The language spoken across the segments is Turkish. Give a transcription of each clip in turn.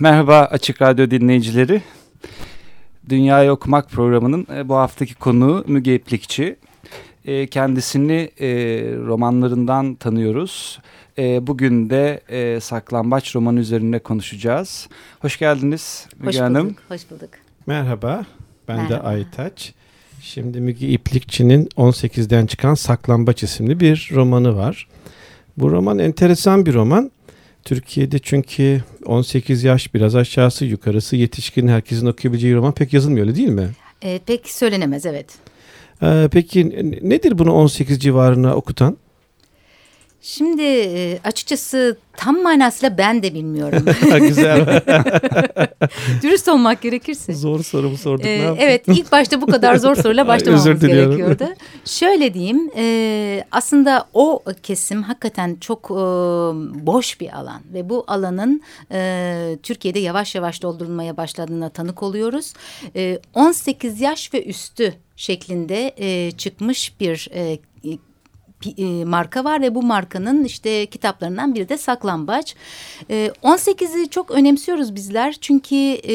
Merhaba Açık Radyo dinleyicileri. Dünyayı Okumak programının e, bu haftaki konuğu Müge İplikçi. E, kendisini e, romanlarından tanıyoruz. Bugün de Saklambaç romanı üzerinde konuşacağız. Hoş geldiniz Müge hoş Hanım. Bulduk, hoş bulduk. Merhaba, ben Merhaba. de Aytaç. Şimdi Müge İplikçi'nin 18'den çıkan Saklambaç isimli bir romanı var. Bu roman enteresan bir roman. Türkiye'de çünkü 18 yaş biraz aşağısı yukarısı yetişkin herkesin okuyabileceği roman pek yazılmıyor öyle değil mi? E, pek söylenemez evet. Ee, peki nedir bunu 18 civarına okutan? Şimdi e, açıkçası tam manasıyla ben de bilmiyorum. Güzel. Dürüst olmak gerekirse. Zor soru mu sorduk ee, ne? Evet ilk başta bu kadar zor soruyla başlamamız gerekiyordu. Şöyle diyeyim e, aslında o kesim hakikaten çok e, boş bir alan. Ve bu alanın e, Türkiye'de yavaş yavaş doldurulmaya başladığına tanık oluyoruz. E, 18 yaş ve üstü şeklinde e, çıkmış bir e, marka var ve bu markanın işte kitaplarından biri de Saklambaç. E, 18'i çok önemsiyoruz bizler çünkü e,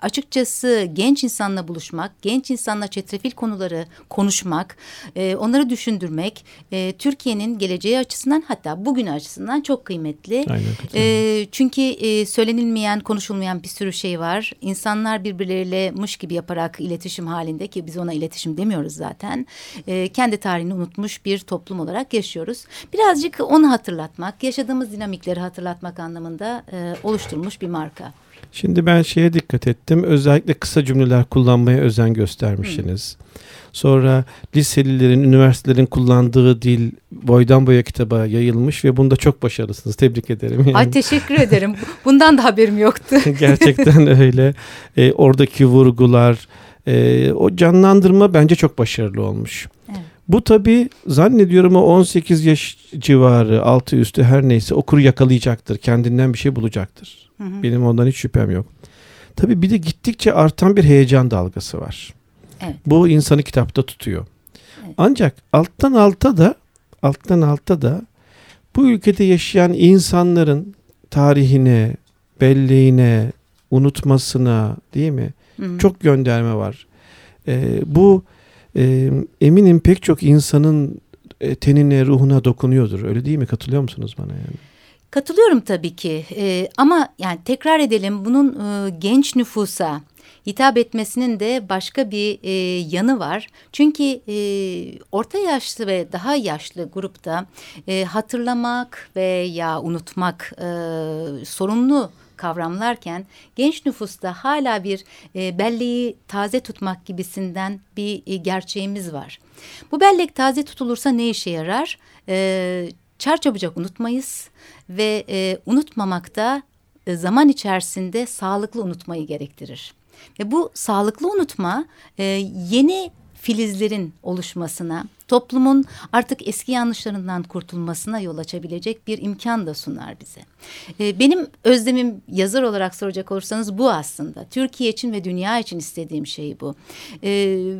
açıkçası genç insanla buluşmak, genç insanla çetrefil konuları konuşmak, e, onları düşündürmek e, Türkiye'nin geleceği açısından hatta bugün açısından çok kıymetli. Aynen, e, çünkü e, söylenilmeyen, konuşulmayan bir sürü şey var. İnsanlar birbirleriyle mış gibi yaparak iletişim halinde ki biz ona iletişim demiyoruz zaten. E, kendi tarihini unutmuş bir toplum olarak yaşıyoruz. Birazcık onu hatırlatmak, yaşadığımız dinamikleri hatırlatmak anlamında e, oluşturulmuş bir marka. Şimdi ben şeye dikkat ettim. Özellikle kısa cümleler kullanmaya özen göstermişsiniz. Hmm. Sonra liselilerin, üniversitelerin kullandığı dil boydan boya kitaba yayılmış ve bunda çok başarılısınız. Tebrik ederim. Yani. Ay teşekkür ederim. Bundan da haberim yoktu. Gerçekten öyle. E, oradaki vurgular, e, o canlandırma bence çok başarılı olmuş. Evet. Bu tabi zannediyorum o 18 yaş civarı altı üstü her neyse okuru yakalayacaktır. Kendinden bir şey bulacaktır. Hı hı. Benim ondan hiç şüphem yok. Tabi bir de gittikçe artan bir heyecan dalgası var. Evet. Bu insanı kitapta tutuyor. Evet. Ancak alttan alta da alttan alta da bu ülkede yaşayan insanların tarihine, belleğine, unutmasına değil mi? Hı hı. Çok gönderme var. Ee, bu e, eminim pek çok insanın e, tenine, ruhuna dokunuyordur. Öyle değil mi? Katılıyor musunuz bana yani? Katılıyorum tabii ki ee, ama yani tekrar edelim bunun e, genç nüfusa hitap etmesinin de başka bir e, yanı var. Çünkü e, orta yaşlı ve daha yaşlı grupta e, hatırlamak veya unutmak e, sorunlu kavramlarken genç nüfusta hala bir e, belleği taze tutmak gibisinden bir e, gerçeğimiz var. Bu bellek taze tutulursa ne işe yarar? E, çarçabucak unutmayız ve e, unutmamakta e, zaman içerisinde sağlıklı unutmayı gerektirir. Ve bu sağlıklı unutma e, yeni filizlerin oluşmasına, toplumun artık eski yanlışlarından kurtulmasına yol açabilecek bir imkan da sunar bize. Ee, benim özlemim yazar olarak soracak olursanız bu aslında. Türkiye için ve dünya için istediğim şey bu. Ee,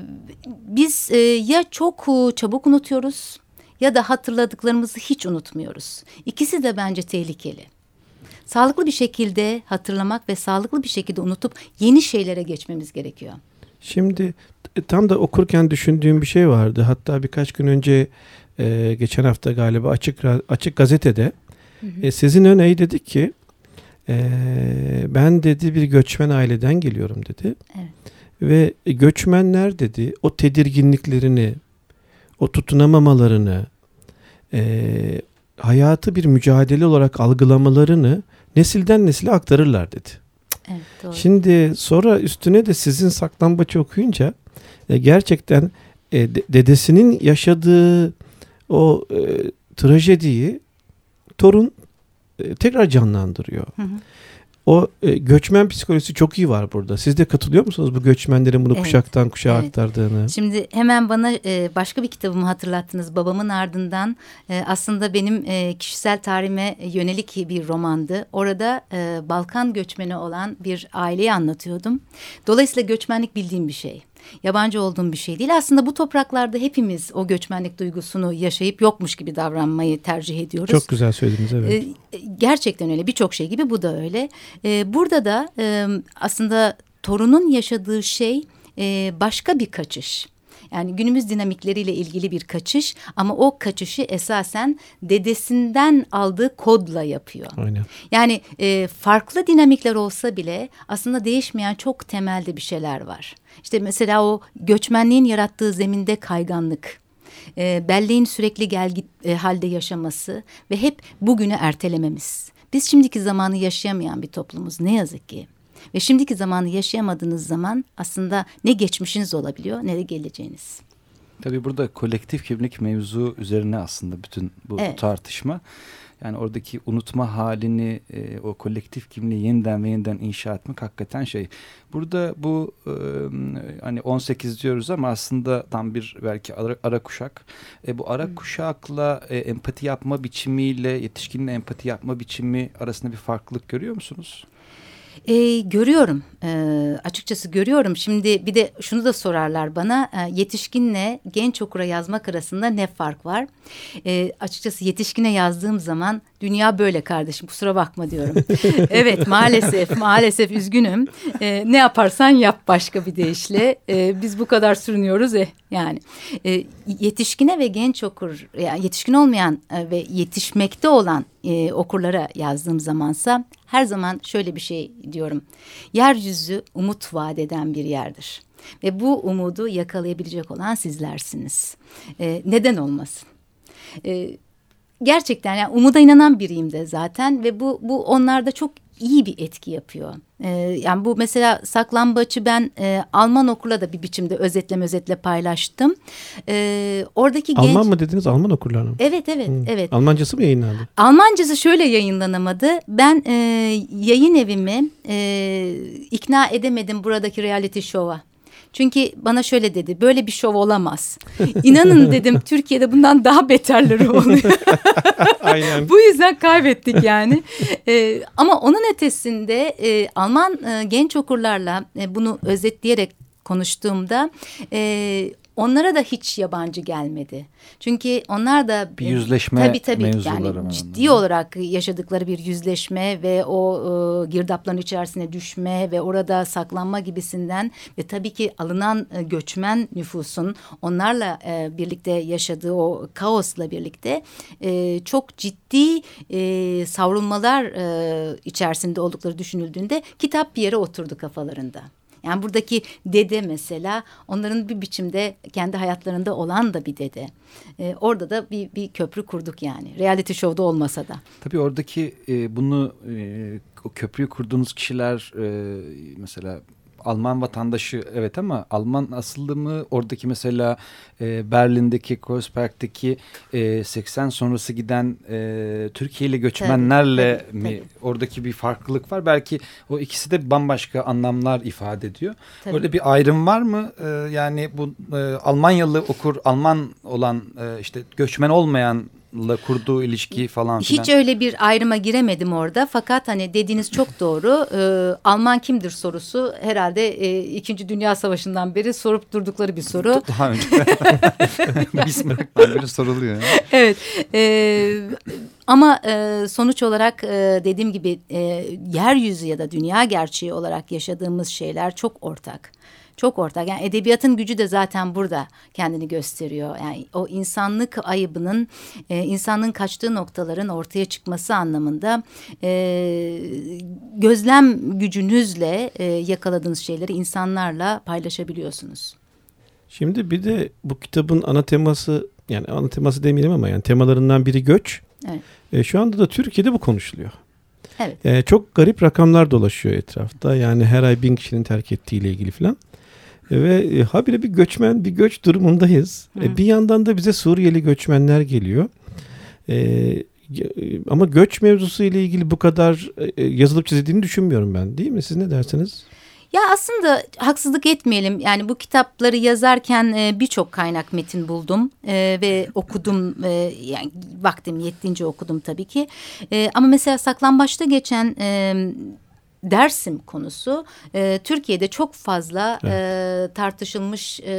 biz e, ya çok e, çabuk unutuyoruz ya da hatırladıklarımızı hiç unutmuyoruz. İkisi de bence tehlikeli sağlıklı bir şekilde hatırlamak ve sağlıklı bir şekilde unutup yeni şeylere geçmemiz gerekiyor. Şimdi e, tam da okurken düşündüğüm bir şey vardı. Hatta birkaç gün önce e, geçen hafta galiba açık açık gazetede hı hı. E, Sezin Öney dedi ki e, ben dedi bir göçmen aileden geliyorum dedi. Evet. Ve göçmenler dedi o tedirginliklerini, o tutunamamalarını, e, hayatı bir mücadele olarak algılamalarını nesilden nesile aktarırlar dedi. Evet, doğru. Şimdi sonra üstüne de sizin saklambaçı okuyunca e, gerçekten e, dedesinin yaşadığı o e, trajediyi torun e, tekrar canlandırıyor. Hı hı. O e, göçmen psikolojisi çok iyi var burada. Siz de katılıyor musunuz bu göçmenlerin bunu evet, kuşaktan kuşağa evet. aktardığını? Şimdi hemen bana e, başka bir kitabımı hatırlattınız. Babamın ardından e, aslında benim e, kişisel tarihime yönelik bir romandı. Orada e, Balkan göçmeni olan bir aileyi anlatıyordum. Dolayısıyla göçmenlik bildiğim bir şey. Yabancı olduğum bir şey değil. Aslında bu topraklarda hepimiz o göçmenlik duygusunu yaşayıp yokmuş gibi davranmayı tercih ediyoruz. Çok güzel söylediniz evet. Ee, gerçekten öyle birçok şey gibi bu da öyle. Ee, burada da e, aslında torunun yaşadığı şey e, başka bir kaçış. Yani günümüz dinamikleriyle ilgili bir kaçış ama o kaçışı esasen dedesinden aldığı kodla yapıyor. Aynen. Yani e, farklı dinamikler olsa bile aslında değişmeyen çok temelde bir şeyler var. İşte mesela o göçmenliğin yarattığı zeminde kayganlık, e, belleğin sürekli gel git e, halde yaşaması ve hep bugünü ertelememiz. Biz şimdiki zamanı yaşayamayan bir toplumuz ne yazık ki. Ve şimdiki zamanı yaşayamadığınız zaman aslında ne geçmişiniz olabiliyor ne de geleceğiniz. Tabii burada kolektif kimlik mevzu üzerine aslında bütün bu evet. tartışma. Yani oradaki unutma halini, e, o kolektif kimliği yeniden ve yeniden inşa etmek hakikaten şey. Burada bu e, hani 18 diyoruz ama aslında tam bir belki ara, ara kuşak. E, bu ara kuşakla e, empati yapma biçimiyle yetişkinin empati yapma biçimi arasında bir farklılık görüyor musunuz? E, görüyorum e, açıkçası görüyorum. Şimdi bir de şunu da sorarlar bana e, yetişkinle genç okura yazmak arasında ne fark var? E, açıkçası yetişkine yazdığım zaman dünya böyle kardeşim kusura bakma diyorum. evet maalesef maalesef üzgünüm. E, ne yaparsan yap başka bir deyişle. E, biz bu kadar sürünüyoruz eh yani. E, yetişkine ve genç okur yani yetişkin olmayan e, ve yetişmekte olan e, okurlara yazdığım zamansa her zaman şöyle bir şey diyorum. Yeryüzü umut vaat eden bir yerdir. Ve bu umudu yakalayabilecek olan sizlersiniz. E, neden olmasın? E, gerçekten yani umuda inanan biriyim de zaten ve bu bu onlarda çok iyi bir etki yapıyor. Ee, yani bu mesela saklambaçı ben e, Alman okurla da bir biçimde özetle özetle paylaştım. Ee, oradaki Alman genç... mı dediniz Alman okurlarla mı? Evet evet hmm. evet. Almancası mı yayınlandı? Almancası şöyle yayınlanamadı. Ben e, yayın evimi e, ikna edemedim buradaki reality show'a. Çünkü bana şöyle dedi böyle bir şov olamaz. İnanın dedim Türkiye'de bundan daha beterleri oluyor. Aynen. Bu yüzden kaybettik yani. Ee, ama onun ötesinde e, Alman e, genç okurlarla e, bunu özetleyerek konuştuğumda e, onlara da hiç yabancı gelmedi. Çünkü onlar da bir yüzleşme tabii tabii yani ciddi olarak yaşadıkları bir yüzleşme ve o e, girdapların içerisine düşme ve orada saklanma gibisinden ve tabii ki alınan e, göçmen nüfusun onlarla e, birlikte yaşadığı o kaosla birlikte e, çok ciddi e, savrulmalar e, içerisinde oldukları düşünüldüğünde kitap bir yere oturdu kafalarında. Yani buradaki dede mesela onların bir biçimde kendi hayatlarında olan da bir dede. Ee, orada da bir, bir köprü kurduk yani. Reality show'da olmasa da. Tabii oradaki e, bunu e, o köprüyü kurduğunuz kişiler e, mesela Alman vatandaşı evet ama Alman asıllı mı? Oradaki mesela e, Berlin'deki, Kreuzberg'deki e, 80 sonrası giden e, Türkiye'li göçmenlerle tabii, tabii, mi tabii. oradaki bir farklılık var? Belki o ikisi de bambaşka anlamlar ifade ediyor. Tabii. Öyle bir ayrım var mı? E, yani bu e, Almanyalı okur, Alman olan e, işte göçmen olmayan la kurduğu ilişki falan filan. Hiç öyle bir ayrıma giremedim orada. Fakat hani dediğiniz çok doğru. Ee, Alman kimdir sorusu herhalde e, İkinci Dünya Savaşı'ndan beri sorup durdukları bir soru. Daha önce. Bismarck'tan beri soruluyor. Yani. Evet. E, ama e, sonuç olarak e, dediğim gibi e, yeryüzü ya da dünya gerçeği olarak yaşadığımız şeyler çok ortak çok ortak. Yani edebiyatın gücü de zaten burada kendini gösteriyor. Yani o insanlık ayıbının, e, insanın kaçtığı noktaların ortaya çıkması anlamında e, gözlem gücünüzle e, yakaladığınız şeyleri insanlarla paylaşabiliyorsunuz. Şimdi bir de bu kitabın ana teması yani ana teması demeyelim ama yani temalarından biri göç. Evet. E, şu anda da Türkiye'de bu konuşuluyor. Evet. E, çok garip rakamlar dolaşıyor etrafta. Yani her ay bin kişinin terk ettiğiyle ilgili falan. Ve e, habire bir göçmen, bir göç durumundayız. E, bir yandan da bize Suriyeli göçmenler geliyor. E, e, ama göç mevzusu ile ilgili bu kadar e, yazılıp çizildiğini düşünmüyorum ben. Değil mi? Siz ne dersiniz? Ya aslında haksızlık etmeyelim. Yani bu kitapları yazarken e, birçok kaynak metin buldum e, ve okudum. E, yani vaktim yettiğince okudum tabii ki. E, ama mesela Saklambaç'ta geçen e, Dersim konusu e, Türkiye'de çok fazla evet. e, tartışılmış, e,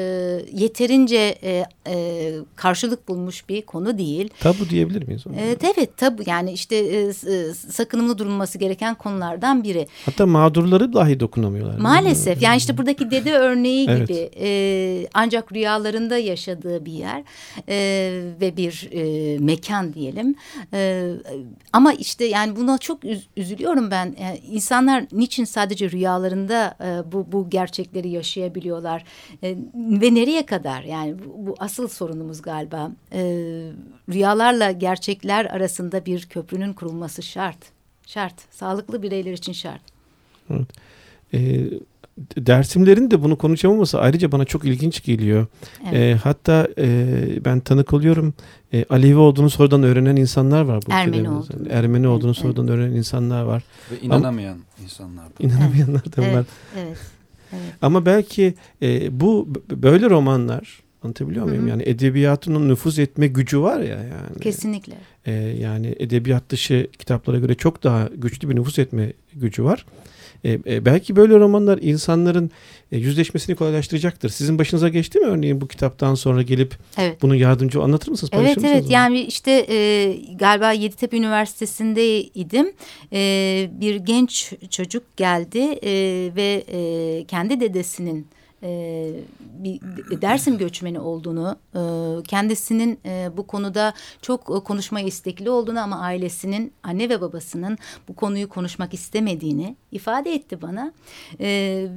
yeterince e, e, karşılık bulmuş bir konu değil. Tabu diyebilir miyiz? Ona? E, evet tabu yani işte e, e, sakınımlı durulması gereken konulardan biri. Hatta mağdurları dahi dokunamıyorlar. Maalesef yani işte buradaki dede örneği evet. gibi e, ancak rüyalarında yaşadığı bir yer e, ve bir e, mekan diyelim. E, ama işte yani buna çok üz üzülüyorum ben. Yani insanlar niçin sadece rüyalarında e, bu, bu gerçekleri yaşayabiliyorlar e, ve nereye kadar yani bu, bu asıl sorunumuz galiba. E, rüyalarla gerçekler arasında bir köprünün kurulması şart. Şart. Sağlıklı bireyler için şart. Evet. Ee, Dersimlerin de bunu konuşamaması ayrıca bana çok ilginç geliyor. Evet. E, hatta e, ben tanık oluyorum. E, Alevi olduğunu sonradan öğrenen insanlar var. Bu Ermeni olduğunu. Ermeni olduğunu evet. sonradan öğrenen insanlar var. Ve inanamayan Ama, insanlar da. İnanamayanlar da evet. var. Evet. Evet. Ama belki e, bu böyle romanlar Anlatabiliyor muyum? Hı hı. Yani edebiyatının nüfuz etme gücü var ya yani. Kesinlikle. E, yani edebiyat dışı kitaplara göre çok daha güçlü bir nüfuz etme gücü var. E, e, belki böyle romanlar insanların e, yüzleşmesini kolaylaştıracaktır. Sizin başınıza geçti mi örneğin bu kitaptan sonra gelip evet. bunu yardımcı anlatır mısınız? Evet evet yani işte e, galiba Yeditepe Üniversitesi'ndeydim. E, bir genç çocuk geldi e, ve e, kendi dedesinin e, bir Dersim göçmeni olduğunu, e, kendisinin e, bu konuda çok e, konuşmaya istekli olduğunu ama ailesinin, anne ve babasının bu konuyu konuşmak istemediğini ifade etti bana. E,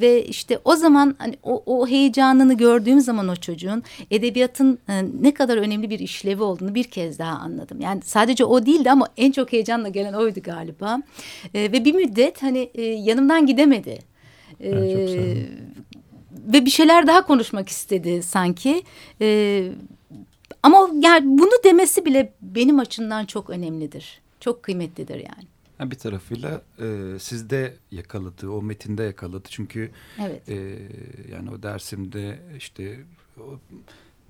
ve işte o zaman hani o, o heyecanını gördüğüm zaman o çocuğun edebiyatın e, ne kadar önemli bir işlevi olduğunu bir kez daha anladım. Yani sadece o değildi ama en çok heyecanla gelen oydu galiba. E, ve bir müddet hani e, yanımdan gidemedi. Evet, ve bir şeyler daha konuşmak istedi sanki. E, ama yani bunu demesi bile benim açımdan çok önemlidir. Çok kıymetlidir yani. yani bir tarafıyla e, sizde yakaladı, o metinde yakaladı. Çünkü evet. e, yani o dersimde işte o,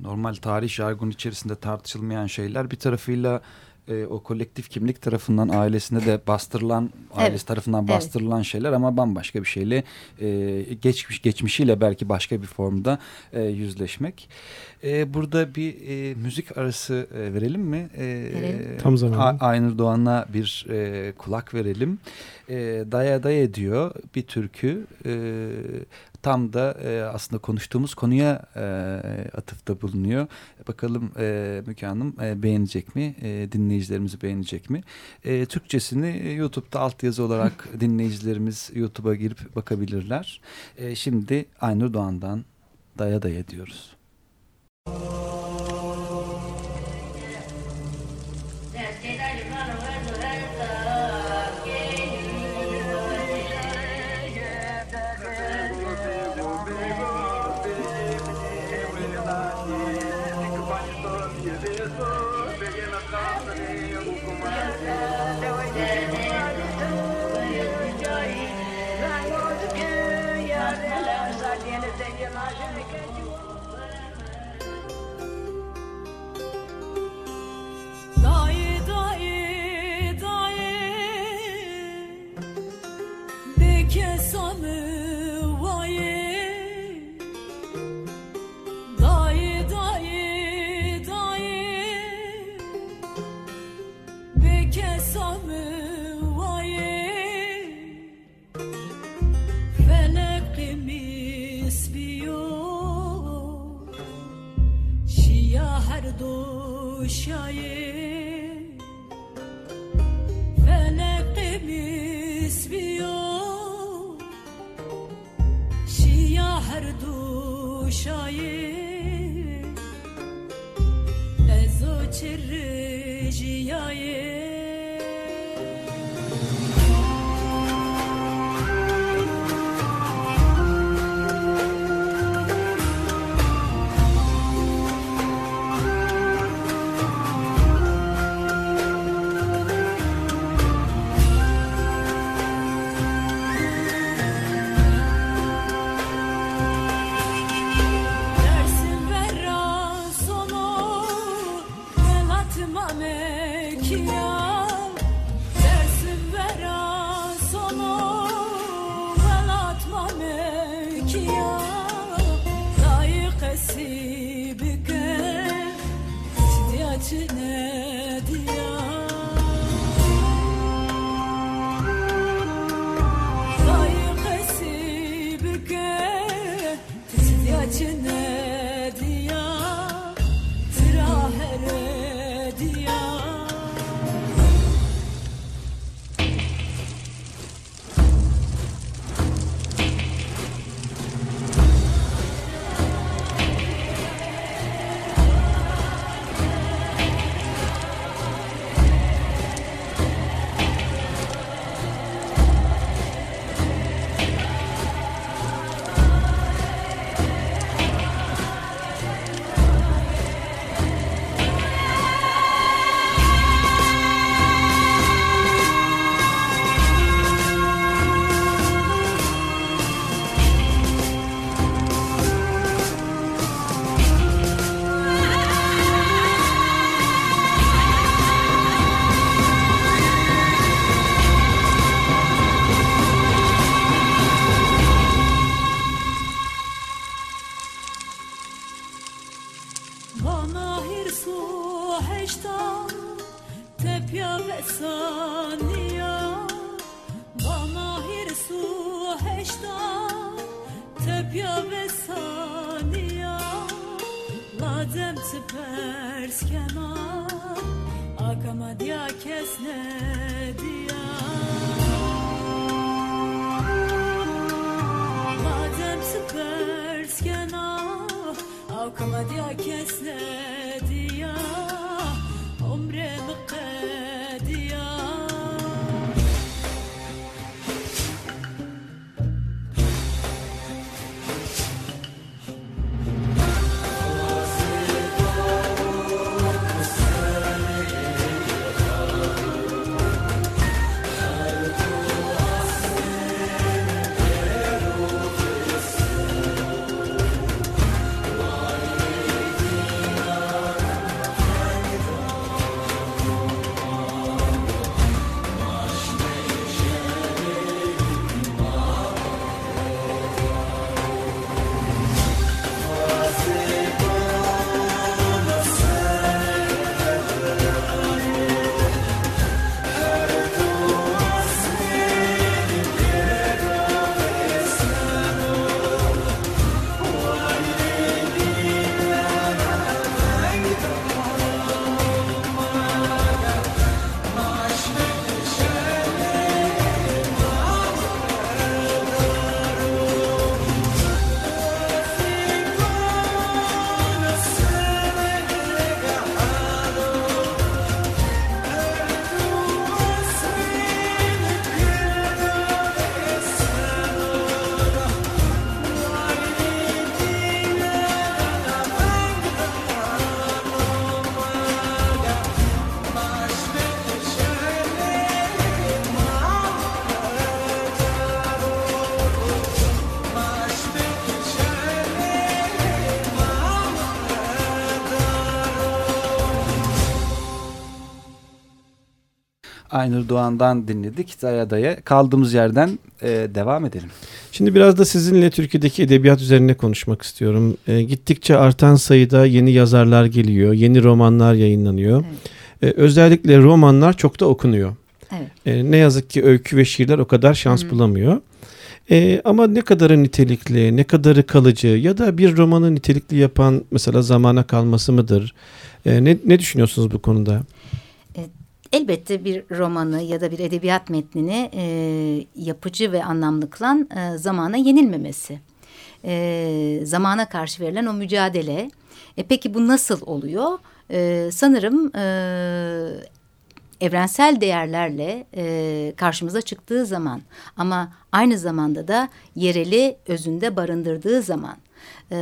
normal tarih jargon içerisinde tartışılmayan şeyler bir tarafıyla e, o kolektif kimlik tarafından ailesinde de bastırılan evet. ailesi tarafından bastırılan evet. şeyler ama bambaşka bir şeyle e, geçmiş geçmişiyle belki başka bir formda e, yüzleşmek. E, burada bir e, müzik arası e, verelim mi? E, verelim. Tam zamanı. Aynur Doğan'a bir e, kulak verelim. E, daya daya diyor bir türkü. E, tam da e, aslında konuştuğumuz konuya e, atıfta bulunuyor. Bakalım e, Müge Hanım e, beğenecek mi? E, dinleyicilerimizi beğenecek mi? E, Türkçesini YouTube'da altyazı olarak dinleyicilerimiz YouTube'a girip bakabilirler. E, şimdi Aynur Doğan'dan Daya Daya diyoruz. imagine me Yeah. Kalkma diye kesne diye Umre mıkkı Aynur Doğan'dan dinledik. Daya Daya. Kaldığımız yerden e, devam edelim. Şimdi biraz da sizinle Türkiye'deki edebiyat üzerine konuşmak istiyorum. E, gittikçe artan sayıda yeni yazarlar geliyor. Yeni romanlar yayınlanıyor. Evet. E, özellikle romanlar çok da okunuyor. Evet. E, ne yazık ki öykü ve şiirler o kadar şans Hı. bulamıyor. E, ama ne kadarı nitelikli, ne kadarı kalıcı ya da bir romanı nitelikli yapan mesela zamana kalması mıdır? E, ne, ne düşünüyorsunuz bu konuda? Elbette bir romanı ya da bir edebiyat metnini e, yapıcı ve anlamlı kılan e, zamana yenilmemesi. E, zamana karşı verilen o mücadele. E, peki bu nasıl oluyor? E, sanırım e, evrensel değerlerle e, karşımıza çıktığı zaman ama aynı zamanda da yereli özünde barındırdığı zaman e,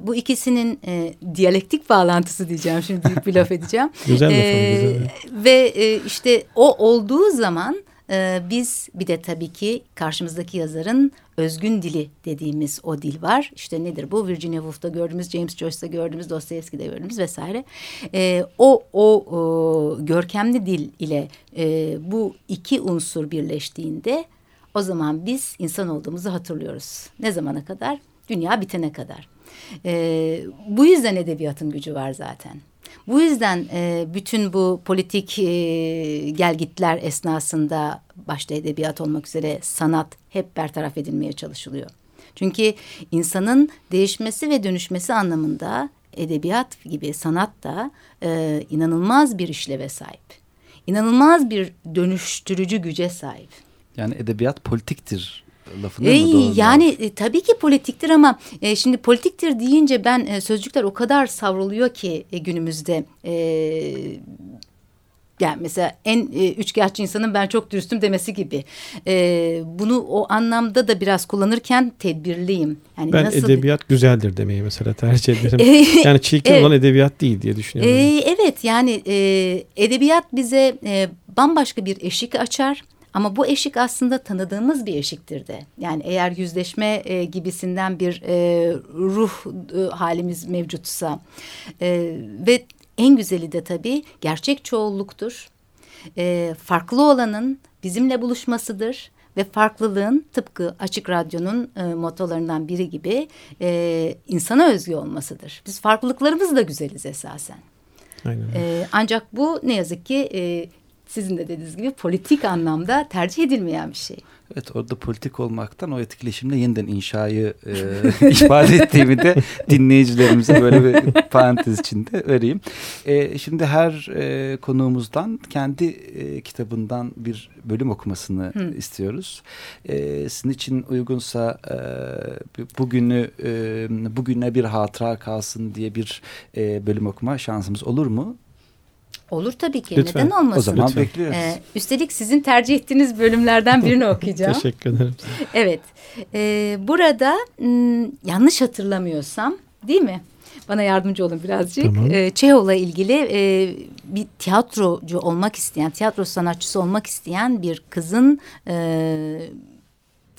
bu ikisinin e, diyalektik bağlantısı diyeceğim şimdi büyük bir laf edeceğim. güzel e, Ve e, işte o olduğu zaman e, biz bir de tabii ki karşımızdaki yazarın özgün dili dediğimiz o dil var. İşte nedir bu? Virginia Woolf'ta gördüğümüz, James Joyce'da gördüğümüz, Dostoyevski'de gördüğümüz vesaire. E, o, o o görkemli dil ile e, bu iki unsur birleştiğinde o zaman biz insan olduğumuzu hatırlıyoruz. Ne zamana kadar? Dünya bitene kadar. E, bu yüzden edebiyatın gücü var zaten. Bu yüzden e, bütün bu politik e, gelgitler esnasında başta edebiyat olmak üzere sanat hep bertaraf edilmeye çalışılıyor. Çünkü insanın değişmesi ve dönüşmesi anlamında edebiyat gibi sanat da e, inanılmaz bir işleve sahip. İnanılmaz bir dönüştürücü güce sahip. Yani edebiyat politiktir lafını e, mı doğru? Yani e, tabii ki politiktir ama e, şimdi politiktir deyince ben e, sözcükler o kadar savruluyor ki e, günümüzde. E, yani mesela en e, üçkağıtçı insanın ben çok dürüstüm demesi gibi. E, bunu o anlamda da biraz kullanırken tedbirliyim. Yani ben nasıl... edebiyat güzeldir demeyi mesela tercih ederim. yani çirkin evet. olan edebiyat değil diye düşünüyorum. E, evet yani e, edebiyat bize e, bambaşka bir eşik açar. Ama bu eşik aslında tanıdığımız bir eşiktir de. Yani eğer yüzleşme e, gibisinden bir e, ruh e, halimiz mevcutsa e, ve en güzeli de tabii gerçek çoğulluktur. E, farklı olanın bizimle buluşmasıdır ve farklılığın tıpkı Açık Radyo'nun e, motolarından biri gibi e, insana özgü olmasıdır. Biz farklılıklarımız da güzeliz esasen. Aynen. E, ancak bu ne yazık ki e, sizin de dediğiniz gibi politik anlamda tercih edilmeyen bir şey. Evet orada politik olmaktan o etkileşimle yeniden inşayı e, ifade ettiğimi de dinleyicilerimize böyle bir parantez içinde vereyim. E, şimdi her e, konuğumuzdan kendi e, kitabından bir bölüm okumasını Hı. istiyoruz. E, sizin için uygunsa e, bugünü e, bugüne bir hatıra kalsın diye bir e, bölüm okuma şansımız olur mu? Olur tabii ki. Lütfen. Neden olmasın? O zaman Lütfen. bekliyoruz. Ee, üstelik sizin tercih ettiğiniz bölümlerden birini okuyacağım. Teşekkür ederim. evet. Ee, burada yanlış hatırlamıyorsam değil mi? Bana yardımcı olun birazcık. Tamam. Ee, Çehov'la ilgili e, bir tiyatrocu olmak isteyen, tiyatro sanatçısı olmak isteyen bir kızın e,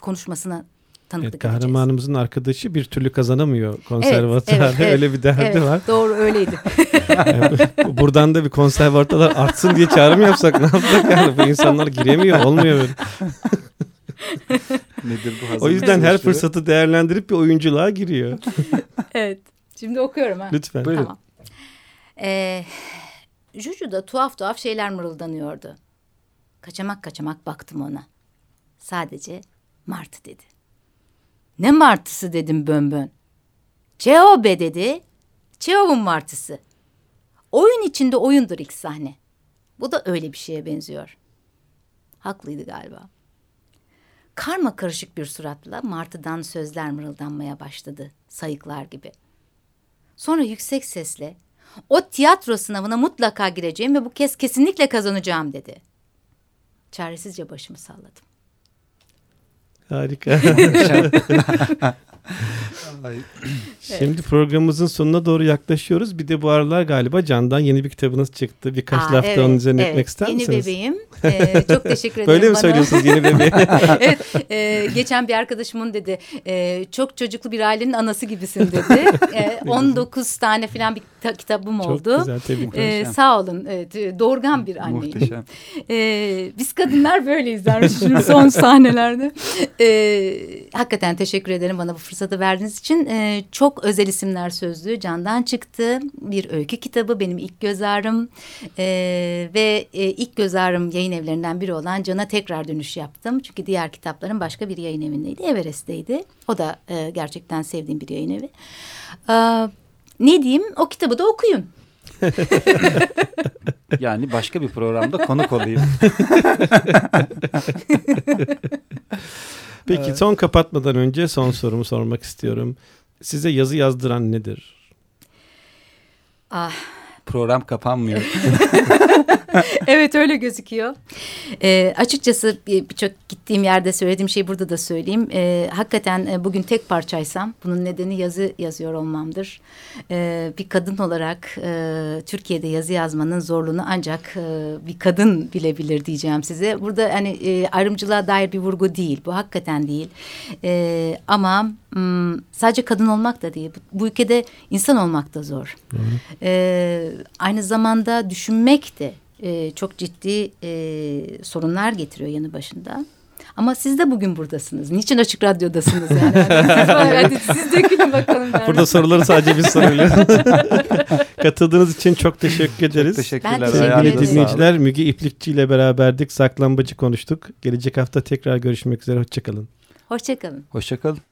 konuşmasına tanıklık evet, Kahramanımızın edeceğiz. arkadaşı bir türlü kazanamıyor konservatuarda. Evet, evet, Öyle bir derdi evet, var. Doğru öyleydi. buradan da bir konservatuarlar artsın diye çağrım yapsak ne yapsak yani bu insanlar giremiyor olmuyor böyle. Nedir bu O yüzden her fırsatı değerlendirip bir oyunculuğa giriyor. evet. Şimdi okuyorum ha. Lütfen. Buyurun. Tamam. Ee, Juju'da tuhaf tuhaf şeyler mırıldanıyordu. Kaçamak kaçamak baktım ona. Sadece Martı dedi. Ne martısı dedim bön bön. Çeo be dedi. Çeov'un martısı. Oyun içinde oyundur ilk sahne. Bu da öyle bir şeye benziyor. Haklıydı galiba. Karma karışık bir suratla martıdan sözler mırıldanmaya başladı. Sayıklar gibi. Sonra yüksek sesle o tiyatro sınavına mutlaka gireceğim ve bu kez kesinlikle kazanacağım dedi. Çaresizce başımı salladım. Harika. Şimdi programımızın sonuna doğru yaklaşıyoruz. Bir de bu aralar galiba Can'dan yeni bir kitabınız çıktı. Birkaç Aa, lafta evet, onun üzerine evet. etmek ister yeni misiniz? Yeni bebeğim. Ee, çok teşekkür ederim Böyle mi bana. söylüyorsunuz yeni bebeği? evet. E, geçen bir arkadaşımın dedi. E, çok çocuklu bir ailenin anası gibisin dedi. E, 19 tane falan bir kitabım oldu. Çok güzel tebrikler. E, sağ olun. Evet, doğurgan bir anneyim. Muhteşem. E, biz kadınlar böyleyiz dermiş son sahnelerde. E, hakikaten teşekkür ederim bana bu fırsatı verdiğiniz için. E, çok özel isimler sözlüğü Can'dan çıktı. Bir öykü kitabı benim ilk göz ağrım. E, ve e, ilk göz ağrım yayın evlerinden biri olan Can'a tekrar dönüş yaptım. Çünkü diğer kitapların başka bir yayın evindeydi. Everest'teydi. O da e, gerçekten sevdiğim bir yayın evi. E, ne diyeyim o kitabı da okuyun. yani başka bir programda konuk olayım. Peki son kapatmadan önce son sorumu sormak istiyorum. Size yazı yazdıran nedir? Ah. Program kapanmıyor. evet öyle gözüküyor. E, açıkçası birçok gittiğim yerde söylediğim şey burada da söyleyeyim. E, hakikaten e, bugün tek parçaysam bunun nedeni yazı yazıyor olmamdır. E, bir kadın olarak e, Türkiye'de yazı yazmanın zorluğunu ancak e, bir kadın bilebilir diyeceğim size. Burada hani e, ayrımcılığa dair bir vurgu değil. Bu hakikaten değil. E, ama m, sadece kadın olmak da değil. Bu, bu ülkede insan olmak da zor. E, aynı zamanda düşünmek de e, çok ciddi e, sorunlar getiriyor yanı başında. Ama siz de bugün buradasınız. Niçin Açık Radyo'dasınız yani? Hadi siz dökülün bakalım. Burada soruları sadece biz soruyoruz. Katıldığınız için çok teşekkür ederiz. Çok teşekkürler. Ben teşekkür Sevgili dinleyiciler Müge İplikçi ile beraberdik. Saklambacı konuştuk. Gelecek hafta tekrar görüşmek üzere. Hoşçakalın. Hoşçakalın. Hoşçakalın.